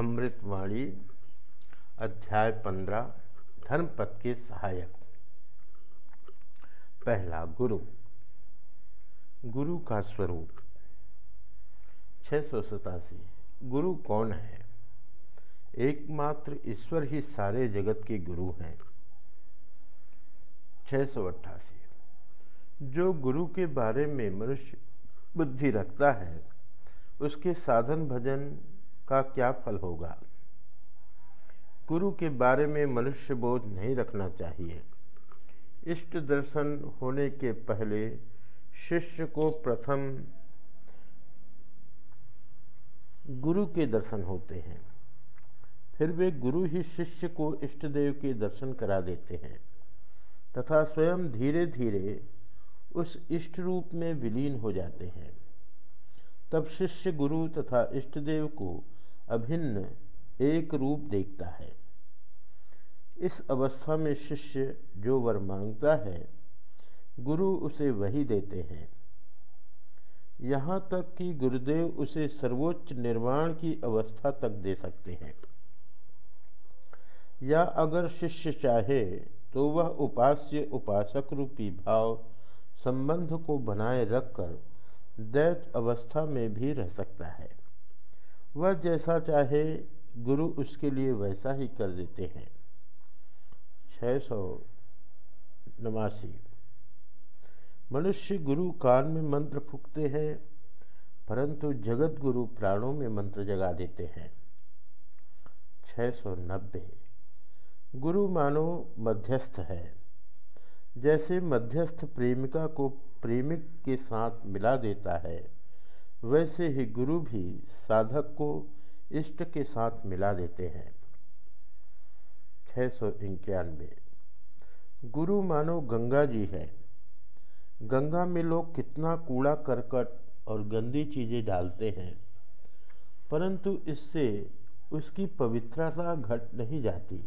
अमृतवाणी, अध्याय पंद्रह धर्मपथ के सहायक। पहला गुरु। गुरु का स्वरूप। छः सौ सतासी। गुरु कौन है? एकमात्र ईश्वर ही सारे जगत के गुरु हैं। छः सौ अट्ठासी। जो गुरु के बारे में मनुष्य बुद्धि रखता है, उसके साधन भजन का क्या फल होगा? गुरु के बारे में मनुष्य बोध नहीं रखना चाहिए। इष्ट दर्शन होने के पहले शिष्य को प्रथम गुरु के दर्शन होते हैं। फिर वे गुरु ही शिष्य को इष्ट देव के दर्शन करा देते हैं। तथा स्वयं धीरे धीरे उस इष्ट रूप में विलीन हो जाते हैं। तब शिष्य गुरु तथा इष्टदेव को अभिन्न एक रूप देखता है। इस अवस्था में शिष्य जो वर माँगता है, गुरु उसे वही देते हैं। यहाँ तक कि गुरुदेव उसे सर्वोच्च निर्माण की अवस्था तक दे सकते हैं। या अगर शिष्य चाहे तो वह उपास्य उपासक रूपी भाव, संबंध को बनाए रखकर दैत अवस्था में भी रह सकता है। वह जैसा चाहे, गुरु उसके लिए वैसा ही कर देते हैं। छः सौ नवासी। मनुष्य गुरु कान में मंत्र फूकते हैं, परंतु जगत गुरु प्राणों में मंत्र जगा देते हैं। छः सौ नब्बे। गुरु मानो मध्यस्थ है। जैसे मध्यस्थ प्रेमिका को प्रेमिक के साथ मिला देता है वैसे ही गुरु भी साधक को इष्ट के साथ मिला देते हैं। छः सौ इक्यानवे। गुरु मानो गंगा जी है। गंगा में लोग कितना कूड़ा करकट और गंदी चीज़ें डालते हैं, परंतु इससे उसकी पवित्रता घट नहीं जाती।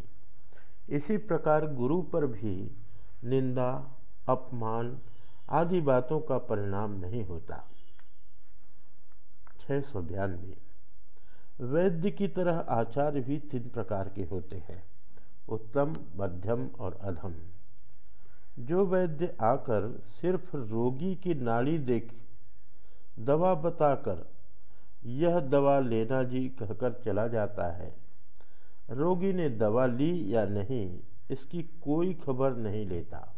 इसी प्रकार गुरु पर भी निंदा, अपमान आदि बातों का परिणाम नहीं होता। छः सौ बयानवे। वैद्य की तरह आचार्य भी तीन प्रकार के होते हैं, उत्तम, मध्यम और अधम। जो वैद्य आकर सिर्फ़ रोगी की नाड़ी देख, दवा बताकर, यह दवा लेना जी कहकर चला जाता है। रोगी ने दवा ली या नहीं, इसकी कोई खबर नहीं लेता।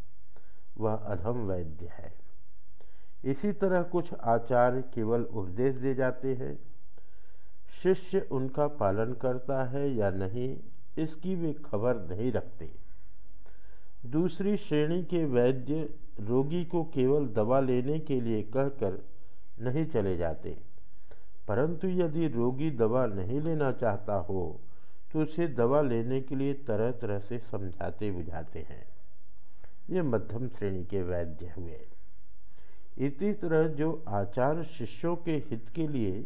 वह अधम वैद्य है। इसी तरह कुछ आचार्य केवल उपदेश दे जाते हैं। शिष्य उनका पालन करता है या नहीं, इसकी वे खबर नहीं रखते। दूसरी श्रेणी के वैद्य रोगी को केवल दवा लेने के लिए कहकर नहीं चले जाते। परंतु यदि रोगी दवा नहीं लेना चाहता हो तो उसे दवा लेने के लिए तरह तरह से समझाते बुझाते हैं। ये मध्यम श्रेणी के वैद्य हुए। इसी तरह जो आचार्य शिष्यों के हित के लिए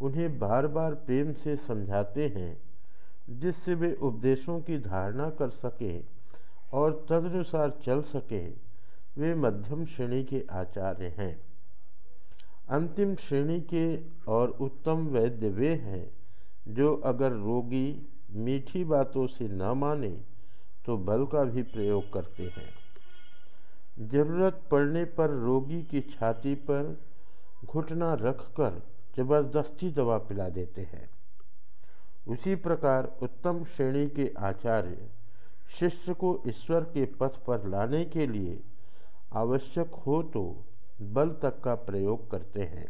उन्हें बार बार प्रेम से समझाते हैं, जिससे वे उपदेशों की धारणा कर सकें और तदनुसार चल सकें, वे मध्यम श्रेणी के आचार्य हैं। अंतिम श्रेणी के और उत्तम वैद्य वे हैं, जो अगर रोगी मीठी बातों से न माने तो बल का भी प्रयोग करते हैं। ज़रूरत पड़ने पर रोगी की छाती पर घुटना रखकर ज़बरदस्ती दवा पिला देते हैं। उसी प्रकार उत्तम श्रेणी के आचार्य शिष्य को ईश्वर के पथ पर लाने के लिए आवश्यक हो तो बल तक का प्रयोग करते हैं।